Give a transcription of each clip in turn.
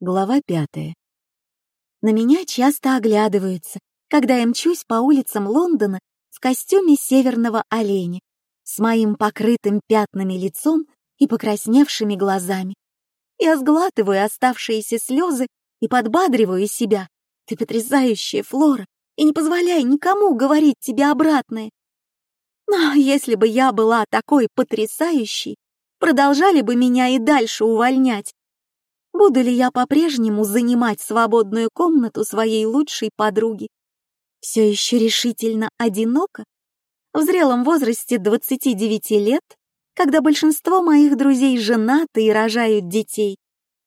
Глава пятая. На меня часто оглядываются, когда я мчусь по улицам Лондона в костюме северного оленя, с моим покрытым пятнами лицом и покрасневшими глазами. Я сглатываю оставшиеся слезы и подбадриваю себя. Ты потрясающая, Флора, и не позволяй никому говорить тебе обратное. Но если бы я была такой потрясающей, продолжали бы меня и дальше увольнять. Буду ли я по-прежнему занимать свободную комнату своей лучшей подруги? Все еще решительно одиноко? В зрелом возрасте 29 лет, когда большинство моих друзей женаты и рожают детей,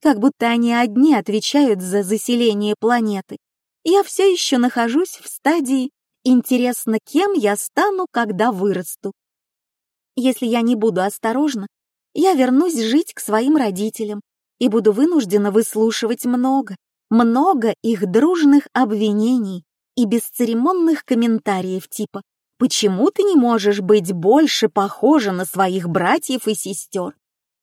как будто они одни отвечают за заселение планеты, я все еще нахожусь в стадии «интересно, кем я стану, когда вырасту». Если я не буду осторожна, я вернусь жить к своим родителям, и буду вынуждена выслушивать много, много их дружных обвинений и бесцеремонных комментариев типа «Почему ты не можешь быть больше похожа на своих братьев и сестер?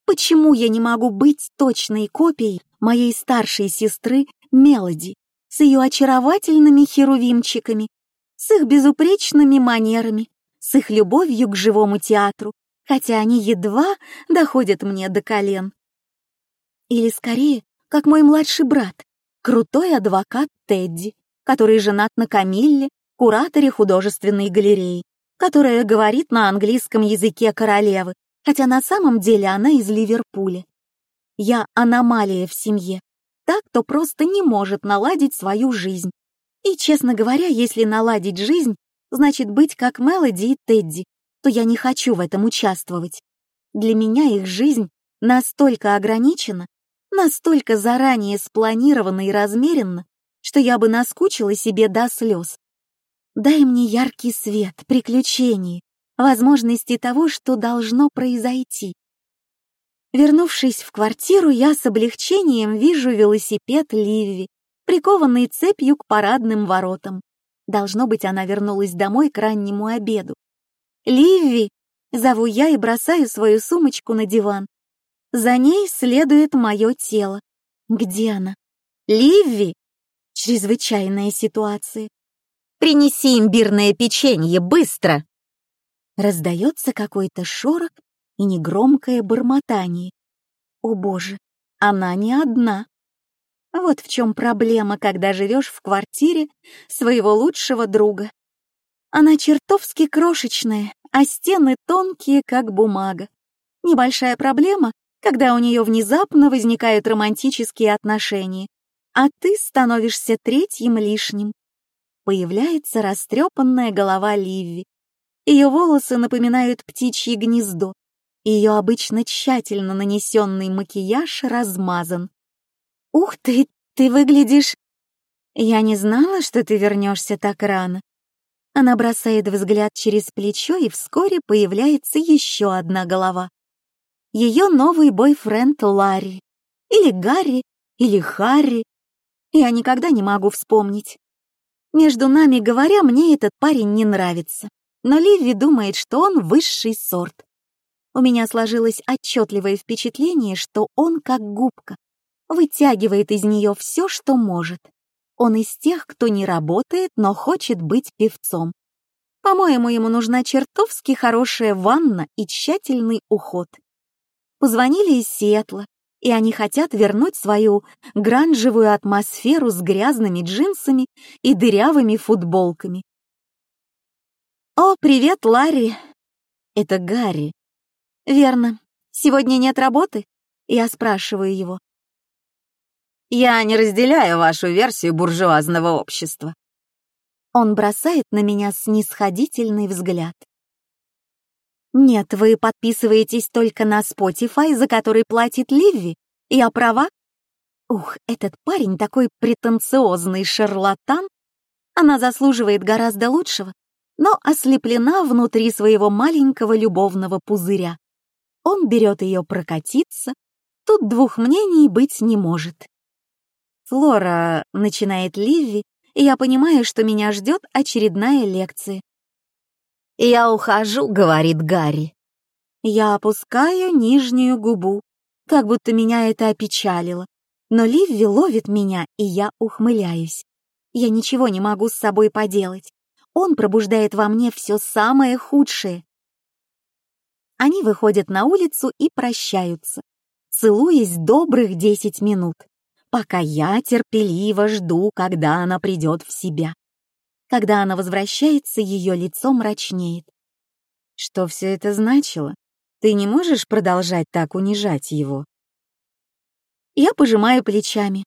Почему я не могу быть точной копией моей старшей сестры Мелоди с ее очаровательными херувимчиками, с их безупречными манерами, с их любовью к живому театру, хотя они едва доходят мне до колен?» Или скорее, как мой младший брат, крутой адвокат Тедди, который женат на Камилле, кураторе художественной галереи, которая говорит на английском языке королевы, хотя на самом деле она из Ливерпуля. Я аномалия в семье, так, кто просто не может наладить свою жизнь. И, честно говоря, если наладить жизнь, значит быть как Мелоди и Тедди, то я не хочу в этом участвовать. Для меня их жизнь настолько ограничена, настолько заранее спланировано и размеренно, что я бы наскучила себе до слез. Дай мне яркий свет, приключений, возможности того, что должно произойти. Вернувшись в квартиру, я с облегчением вижу велосипед Ливи, прикованный цепью к парадным воротам. Должно быть, она вернулась домой к раннему обеду. «Ливи!» — зову я и бросаю свою сумочку на диван. За ней следует мое тело. Где она? Ливи? Чрезвычайная ситуация. Принеси имбирное печенье, быстро! Раздается какой-то шорох и негромкое бормотание. О боже, она не одна. Вот в чем проблема, когда живешь в квартире своего лучшего друга. Она чертовски крошечная, а стены тонкие, как бумага. Небольшая проблема, когда у нее внезапно возникают романтические отношения, а ты становишься третьим лишним. Появляется растрепанная голова Ливи. Ее волосы напоминают птичье гнездо, ее обычно тщательно нанесенный макияж размазан. «Ух ты, ты выглядишь...» «Я не знала, что ты вернешься так рано». Она бросает взгляд через плечо, и вскоре появляется еще одна голова ее новый бойфренд Ларри. Или Гарри, или Харри. Я никогда не могу вспомнить. Между нами говоря, мне этот парень не нравится. Но Ливи думает, что он высший сорт. У меня сложилось отчетливое впечатление, что он как губка, вытягивает из нее все, что может. Он из тех, кто не работает, но хочет быть певцом. По-моему, ему нужна чертовски хорошая ванна и тщательный уход. Позвонили из Сиэтла, и они хотят вернуть свою гранжевую атмосферу с грязными джинсами и дырявыми футболками. «О, привет, Ларри!» «Это Гарри». «Верно. Сегодня нет работы?» Я спрашиваю его. «Я не разделяю вашу версию буржуазного общества». Он бросает на меня снисходительный взгляд. Нет, вы подписываетесь только на Spotify, за который платит Ливи. Я права? Ух, этот парень такой претенциозный шарлатан. Она заслуживает гораздо лучшего, но ослеплена внутри своего маленького любовного пузыря. Он берет ее прокатиться. Тут двух мнений быть не может. Флора, начинает Ливи, я понимаю, что меня ждет очередная лекция. «Я ухожу», — говорит Гарри. Я опускаю нижнюю губу, как будто меня это опечалило. Но Ливи ловит меня, и я ухмыляюсь. Я ничего не могу с собой поделать. Он пробуждает во мне все самое худшее. Они выходят на улицу и прощаются, целуясь добрых десять минут, пока я терпеливо жду, когда она придет в себя. Когда она возвращается, ее лицо мрачнеет. Что все это значило? Ты не можешь продолжать так унижать его? Я пожимаю плечами.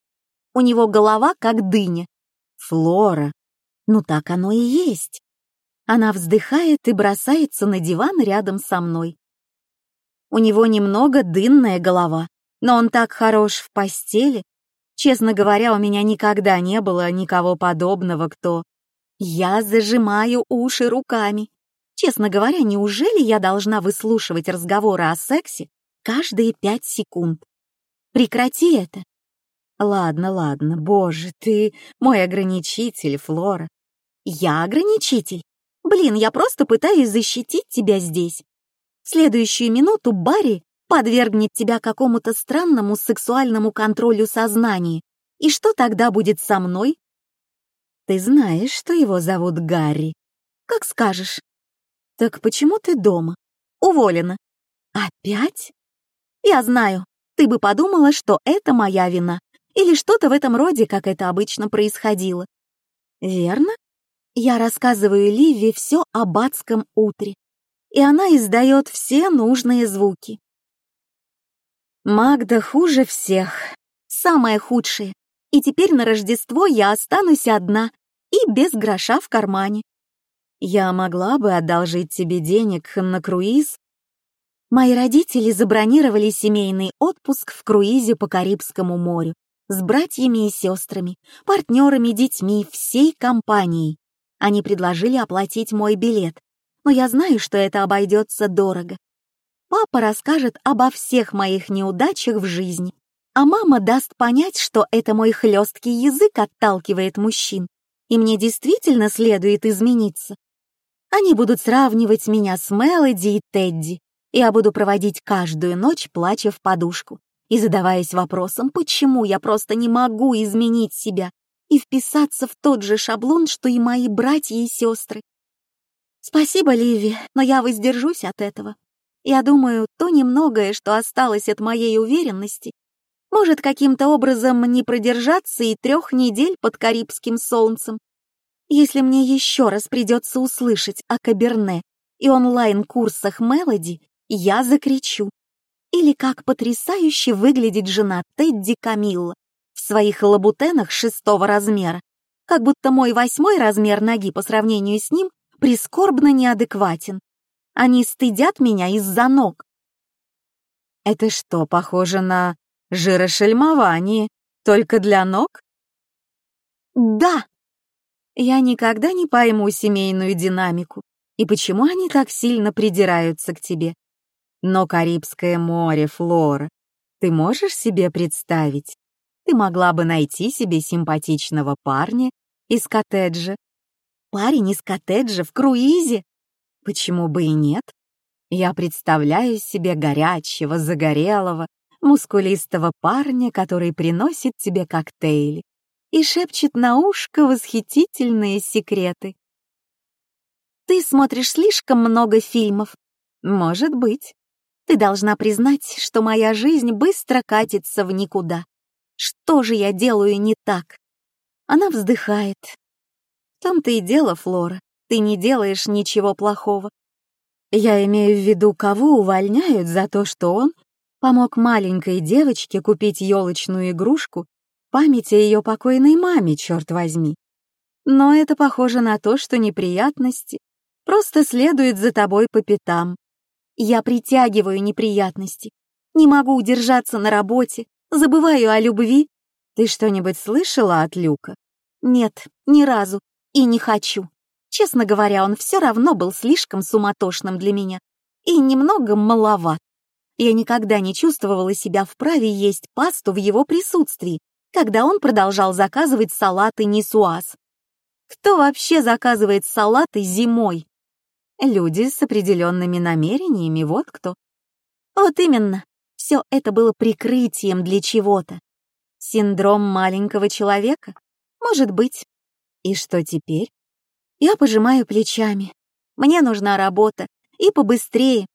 У него голова как дыня. Флора. Ну так оно и есть. Она вздыхает и бросается на диван рядом со мной. У него немного дынная голова, но он так хорош в постели. Честно говоря, у меня никогда не было никого подобного, кто я зажимаю уши руками. Честно говоря, неужели я должна выслушивать разговоры о сексе каждые пять секунд? Прекрати это. Ладно, ладно, боже, ты мой ограничитель, Флора. Я ограничитель? Блин, я просто пытаюсь защитить тебя здесь. В следующую минуту Барри подвергнет тебя какому-то странному сексуальному контролю сознания. И что тогда будет со мной? Ты знаешь, что его зовут Гарри? Как скажешь. Так почему ты дома? Уволена. Опять? Я знаю. Ты бы подумала, что это моя вина. Или что-то в этом роде, как это обычно происходило. Верно? Я рассказываю Ливи все об адском утре. И она издает все нужные звуки. Магда хуже всех. Самое худшее. И теперь на Рождество я останусь одна, и без гроша в кармане. Я могла бы одолжить тебе денег на круиз. Мои родители забронировали семейный отпуск в круизе по Карибскому морю с братьями и сестрами, партнерами, детьми, всей компанией. Они предложили оплатить мой билет, но я знаю, что это обойдется дорого. Папа расскажет обо всех моих неудачах в жизни, а мама даст понять, что это мой хлесткий язык отталкивает мужчин, и мне действительно следует измениться. Они будут сравнивать меня с Мелоди и Тедди, я буду проводить каждую ночь, плача в подушку и задаваясь вопросом, почему я просто не могу изменить себя и вписаться в тот же шаблон, что и мои братья и сестры. Спасибо, Ливи, но я воздержусь от этого. Я думаю, то немногое, что осталось от моей уверенности, может каким-то образом не продержаться и трех недель под Карибским солнцем. Если мне еще раз придется услышать о Каберне и онлайн-курсах Мелоди, я закричу. Или как потрясающе выглядит жена Тедди Камилла в своих лабутенах шестого размера, как будто мой восьмой размер ноги по сравнению с ним прискорбно неадекватен. Они стыдят меня из-за ног. Это что, похоже на Жирошельмование. Только для ног? Да. Я никогда не пойму семейную динамику и почему они так сильно придираются к тебе. Но Карибское море, Флора, ты можешь себе представить? Ты могла бы найти себе симпатичного парня из коттеджа. Парень из коттеджа в круизе? Почему бы и нет? Я представляю себе горячего, загорелого, мускулистого парня, который приносит тебе коктейли и шепчет на ушко восхитительные секреты. Ты смотришь слишком много фильмов. Может быть. Ты должна признать, что моя жизнь быстро катится в никуда. Что же я делаю не так? Она вздыхает. В том-то и дело, Флора, ты не делаешь ничего плохого. Я имею в виду, кого увольняют за то, что он помог маленькой девочке купить елочную игрушку памяти о ее покойной маме, черт возьми. Но это похоже на то, что неприятности просто следуют за тобой по пятам. Я притягиваю неприятности, не могу удержаться на работе, забываю о любви. Ты что-нибудь слышала от Люка? Нет, ни разу, и не хочу. Честно говоря, он все равно был слишком суматошным для меня и немного маловат. Я никогда не чувствовала себя вправе есть пасту в его присутствии, когда он продолжал заказывать салаты нисуаз. Кто вообще заказывает салаты зимой? Люди с определенными намерениями, вот кто. Вот именно, все это было прикрытием для чего-то. Синдром маленького человека? Может быть. И что теперь? Я пожимаю плечами. Мне нужна работа, и побыстрее.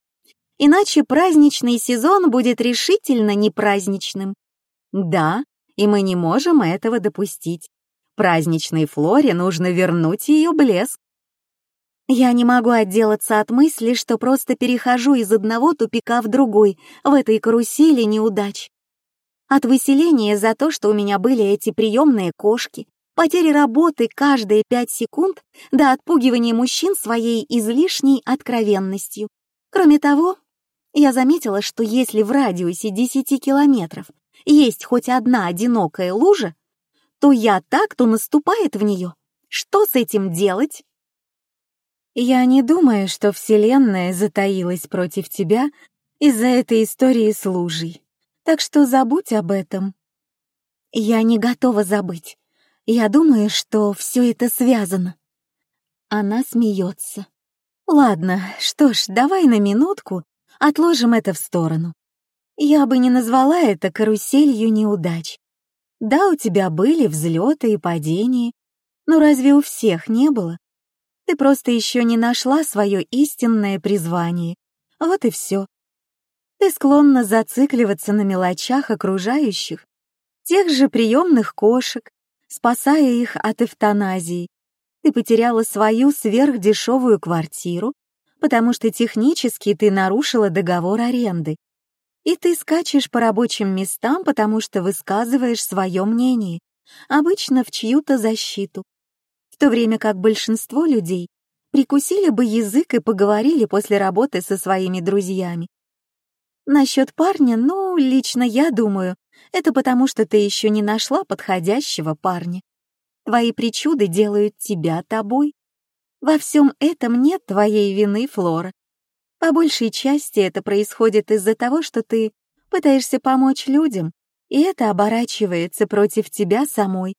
Иначе праздничный сезон будет решительно не праздничным. Да, и мы не можем этого допустить. Праздничной Флоре нужно вернуть ее блеск. Я не могу отделаться от мысли, что просто перехожу из одного тупика в другой в этой карусели неудач. От выселения за то, что у меня были эти приемные кошки, потери работы каждые пять секунд до отпугивания мужчин своей излишней откровенностью. Кроме того, я заметила, что если в радиусе 10 километров есть хоть одна одинокая лужа, то я так, кто наступает в нее. Что с этим делать? Я не думаю, что Вселенная затаилась против тебя из-за этой истории с лужей. Так что забудь об этом. Я не готова забыть. Я думаю, что все это связано. Она смеется. Ладно, что ж, давай на минутку отложим это в сторону. Я бы не назвала это каруселью неудач. Да, у тебя были взлеты и падения, но разве у всех не было? Ты просто еще не нашла свое истинное призвание. Вот и все. Ты склонна зацикливаться на мелочах окружающих, тех же приемных кошек, спасая их от эвтаназии. Ты потеряла свою сверхдешевую квартиру, потому что технически ты нарушила договор аренды. И ты скачешь по рабочим местам, потому что высказываешь свое мнение, обычно в чью-то защиту. В то время как большинство людей прикусили бы язык и поговорили после работы со своими друзьями. Насчет парня, ну, лично я думаю, это потому, что ты еще не нашла подходящего парня. Твои причуды делают тебя тобой. Во всем этом нет твоей вины, Флора. По большей части это происходит из-за того, что ты пытаешься помочь людям, и это оборачивается против тебя самой.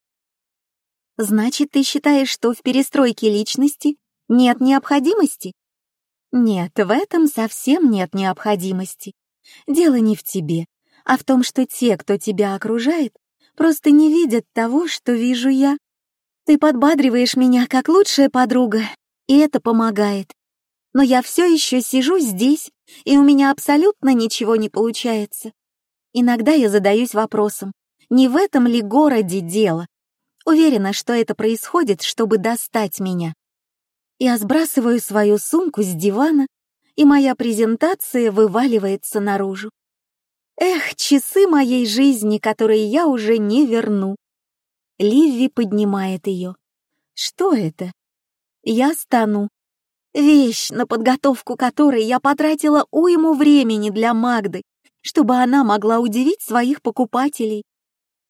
Значит, ты считаешь, что в перестройке личности нет необходимости? Нет, в этом совсем нет необходимости. Дело не в тебе, а в том, что те, кто тебя окружает, просто не видят того, что вижу я. Ты подбадриваешь меня как лучшая подруга, и это помогает. Но я все еще сижу здесь, и у меня абсолютно ничего не получается. Иногда я задаюсь вопросом, не в этом ли городе дело? Уверена, что это происходит, чтобы достать меня. Я сбрасываю свою сумку с дивана, и моя презентация вываливается наружу. Эх, часы моей жизни, которые я уже не верну. Ливи поднимает ее. Что это? Я стану. Вещь, на подготовку которой я потратила уйму времени для Магды, чтобы она могла удивить своих покупателей.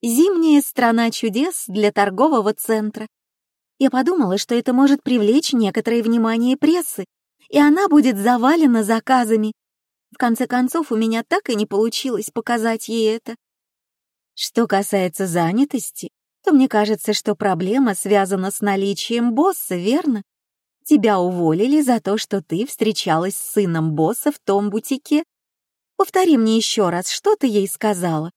Зимняя страна чудес для торгового центра. Я подумала, что это может привлечь некоторое внимание прессы, и она будет завалена заказами, в конце концов, у меня так и не получилось показать ей это. Что касается занятости, то мне кажется, что проблема связана с наличием босса, верно? Тебя уволили за то, что ты встречалась с сыном босса в том бутике. Повтори мне еще раз, что ты ей сказала.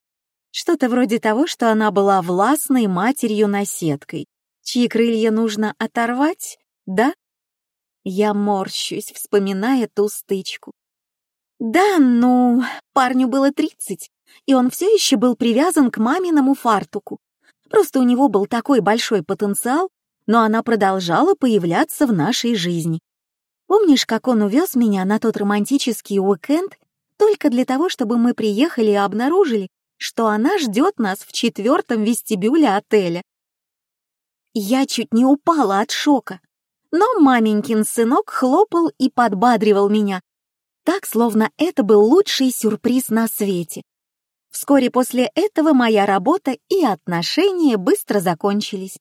Что-то вроде того, что она была властной матерью-наседкой, чьи крылья нужно оторвать, да? Я морщусь, вспоминая ту стычку. Да, ну, парню было 30, и он все еще был привязан к маминому фартуку. Просто у него был такой большой потенциал, но она продолжала появляться в нашей жизни. Помнишь, как он увез меня на тот романтический уикенд только для того, чтобы мы приехали и обнаружили, что она ждет нас в четвертом вестибюле отеля? Я чуть не упала от шока, но маменькин сынок хлопал и подбадривал меня, так, словно это был лучший сюрприз на свете. Вскоре после этого моя работа и отношения быстро закончились.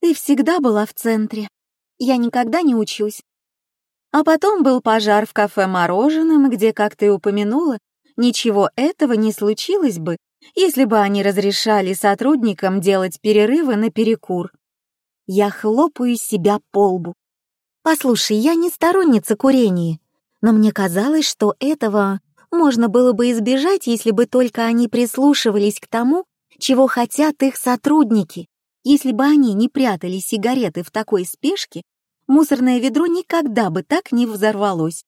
Ты всегда была в центре. Я никогда не учусь. А потом был пожар в кафе «Мороженым», где, как ты упомянула, ничего этого не случилось бы, если бы они разрешали сотрудникам делать перерывы на перекур. Я хлопаю себя по лбу. Послушай, я не сторонница курения, но мне казалось, что этого можно было бы избежать, если бы только они прислушивались к тому, чего хотят их сотрудники. Если бы они не прятали сигареты в такой спешке, мусорное ведро никогда бы так не взорвалось.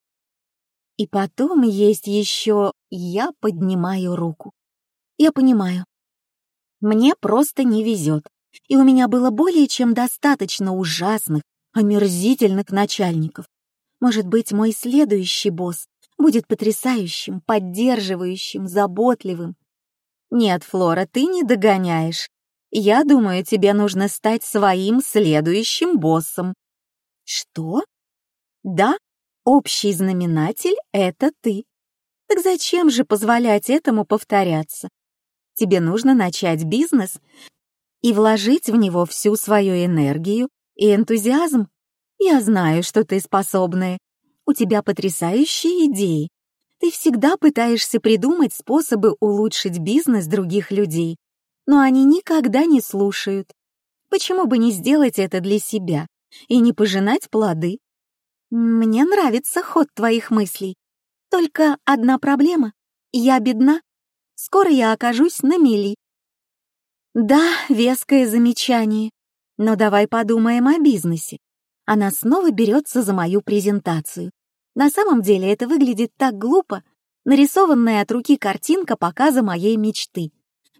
И потом есть еще «я поднимаю руку». Я понимаю. Мне просто не везет, и у меня было более чем достаточно ужасных, омерзительных начальников. Может быть, мой следующий босс будет потрясающим, поддерживающим, заботливым. Нет, Флора, ты не догоняешь. Я думаю, тебе нужно стать своим следующим боссом. Что? Да, общий знаменатель — это ты. Так зачем же позволять этому повторяться? Тебе нужно начать бизнес и вложить в него всю свою энергию и энтузиазм. Я знаю, что ты способная. У тебя потрясающие идеи. Ты всегда пытаешься придумать способы улучшить бизнес других людей, но они никогда не слушают. Почему бы не сделать это для себя и не пожинать плоды? Мне нравится ход твоих мыслей. Только одна проблема. Я бедна. Скоро я окажусь на мели. Да, веское замечание. Но давай подумаем о бизнесе. Она снова берется за мою презентацию. На самом деле это выглядит так глупо. Нарисованная от руки картинка показа моей мечты.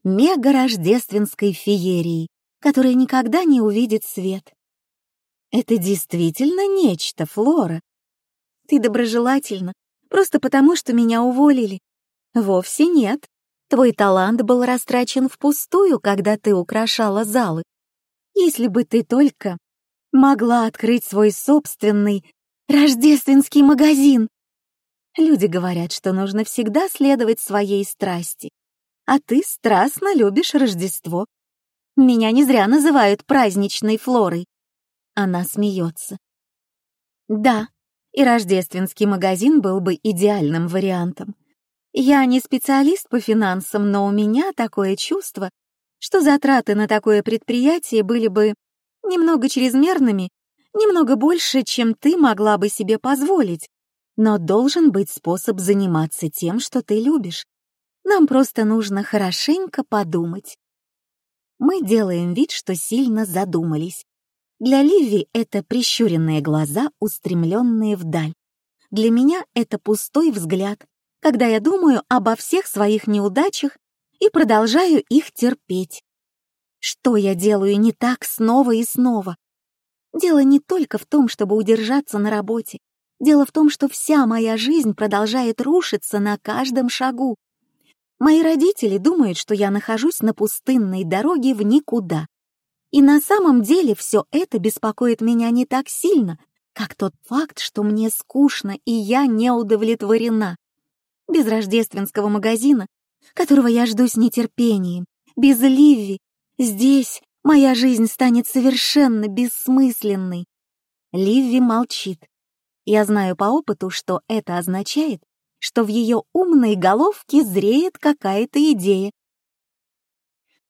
Мега-рождественской феерии, которая никогда не увидит свет. Это действительно нечто, Флора. Ты доброжелательна, просто потому, что меня уволили. Вовсе нет. Твой талант был растрачен впустую, когда ты украшала залы. Если бы ты только могла открыть свой собственный рождественский магазин. Люди говорят, что нужно всегда следовать своей страсти. А ты страстно любишь Рождество. Меня не зря называют праздничной Флорой. Она смеется. Да, и рождественский магазин был бы идеальным вариантом. Я не специалист по финансам, но у меня такое чувство, что затраты на такое предприятие были бы немного чрезмерными, немного больше, чем ты могла бы себе позволить. Но должен быть способ заниматься тем, что ты любишь. Нам просто нужно хорошенько подумать. Мы делаем вид, что сильно задумались. Для Ливи это прищуренные глаза, устремленные вдаль. Для меня это пустой взгляд, когда я думаю обо всех своих неудачах и продолжаю их терпеть. Что я делаю не так снова и снова? Дело не только в том, чтобы удержаться на работе. Дело в том, что вся моя жизнь продолжает рушиться на каждом шагу. Мои родители думают, что я нахожусь на пустынной дороге в никуда. И на самом деле все это беспокоит меня не так сильно, как тот факт, что мне скучно и я не удовлетворена без рождественского магазина, которого я жду с нетерпением, без Ливи. Здесь моя жизнь станет совершенно бессмысленной. Ливи молчит. Я знаю по опыту, что это означает, что в ее умной головке зреет какая-то идея.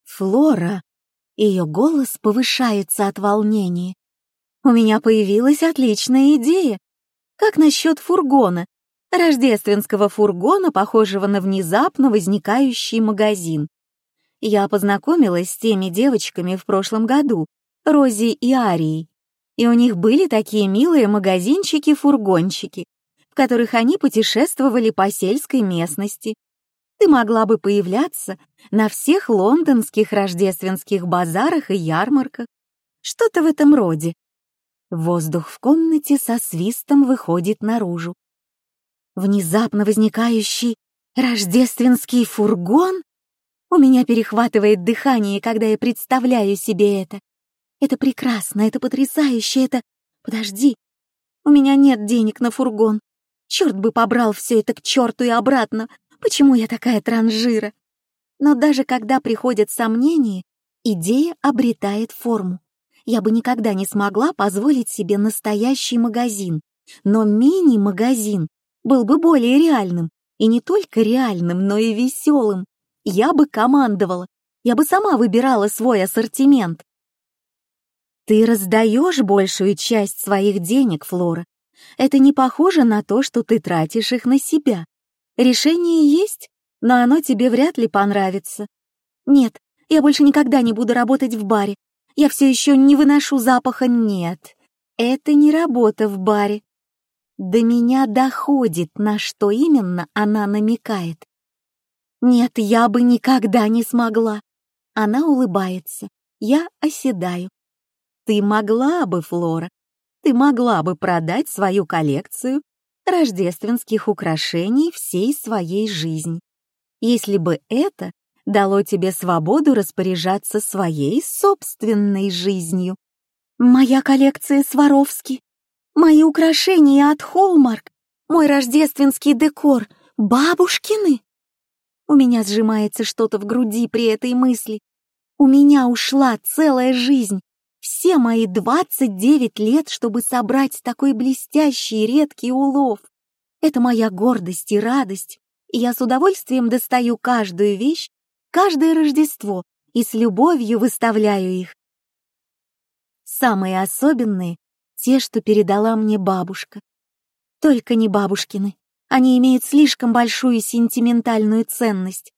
Флора. Ее голос повышается от волнения. У меня появилась отличная идея. Как насчет фургона, рождественского фургона, похожего на внезапно возникающий магазин. Я познакомилась с теми девочками в прошлом году, Рози и Арией, и у них были такие милые магазинчики-фургончики, в которых они путешествовали по сельской местности. Ты могла бы появляться на всех лондонских рождественских базарах и ярмарках, что-то в этом роде. Воздух в комнате со свистом выходит наружу внезапно возникающий рождественский фургон? У меня перехватывает дыхание, когда я представляю себе это. Это прекрасно, это потрясающе, это... Подожди, у меня нет денег на фургон. Черт бы побрал все это к черту и обратно. Почему я такая транжира? Но даже когда приходят сомнения, идея обретает форму. Я бы никогда не смогла позволить себе настоящий магазин, но мини-магазин был бы более реальным. И не только реальным, но и веселым. Я бы командовала. Я бы сама выбирала свой ассортимент. Ты раздаешь большую часть своих денег, Флора. Это не похоже на то, что ты тратишь их на себя. Решение есть, но оно тебе вряд ли понравится. Нет, Я больше никогда не буду работать в баре. Я все еще не выношу запаха. Нет, это не работа в баре. До меня доходит, на что именно она намекает. Нет, я бы никогда не смогла. Она улыбается. Я оседаю. Ты могла бы, Флора, ты могла бы продать свою коллекцию рождественских украшений всей своей жизни, если бы это дало тебе свободу распоряжаться своей собственной жизнью. Моя коллекция Сваровски, мои украшения от Холмарк, мой рождественский декор, бабушкины. У меня сжимается что-то в груди при этой мысли. У меня ушла целая жизнь, все мои 29 лет, чтобы собрать такой блестящий редкий улов. Это моя гордость и радость, и я с удовольствием достаю каждую вещь, каждое Рождество и с любовью выставляю их. Самые особенные — те, что передала мне бабушка. Только не бабушкины. Они имеют слишком большую сентиментальную ценность.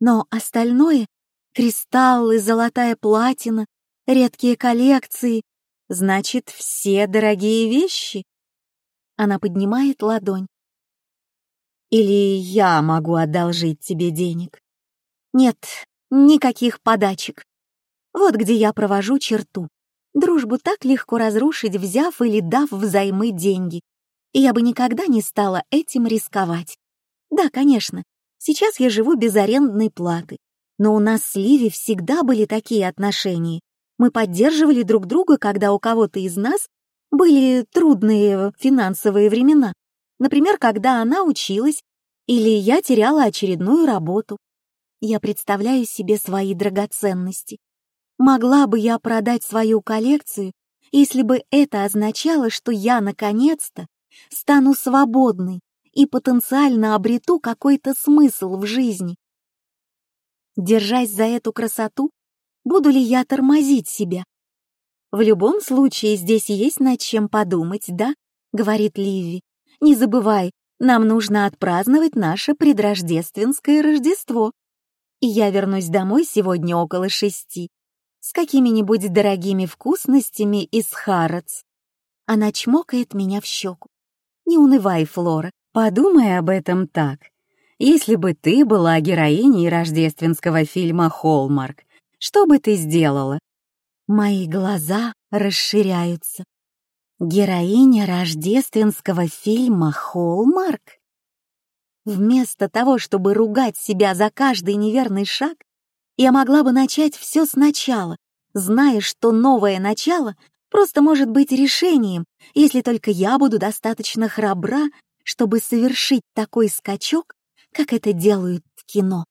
Но остальное — кристаллы, золотая платина, редкие коллекции, значит, все дорогие вещи. Она поднимает ладонь. Или я могу одолжить тебе денег? Нет, никаких подачек. Вот где я провожу черту. Дружбу так легко разрушить, взяв или дав взаймы деньги. И я бы никогда не стала этим рисковать. Да, конечно, сейчас я живу без арендной платы. Но у нас с Ливи всегда были такие отношения, мы поддерживали друг друга, когда у кого-то из нас были трудные финансовые времена. Например, когда она училась или я теряла очередную работу. Я представляю себе свои драгоценности. Могла бы я продать свою коллекцию, если бы это означало, что я, наконец-то, стану свободной и потенциально обрету какой-то смысл в жизни. Держась за эту красоту, Буду ли я тормозить себя? В любом случае здесь есть над чем подумать, да? Говорит Ливи. Не забывай, нам нужно отпраздновать наше предрождественское Рождество. И я вернусь домой сегодня около шести с какими-нибудь дорогими вкусностями из Харац. Она чмокает меня в щеку. Не унывай, Флора, подумай об этом так. Если бы ты была героиней рождественского фильма «Холмарк», что бы ты сделала? Мои глаза расширяются. Героиня рождественского фильма «Холмарк»? Вместо того, чтобы ругать себя за каждый неверный шаг, я могла бы начать все сначала, зная, что новое начало просто может быть решением, если только я буду достаточно храбра, чтобы совершить такой скачок, как это делают в кино.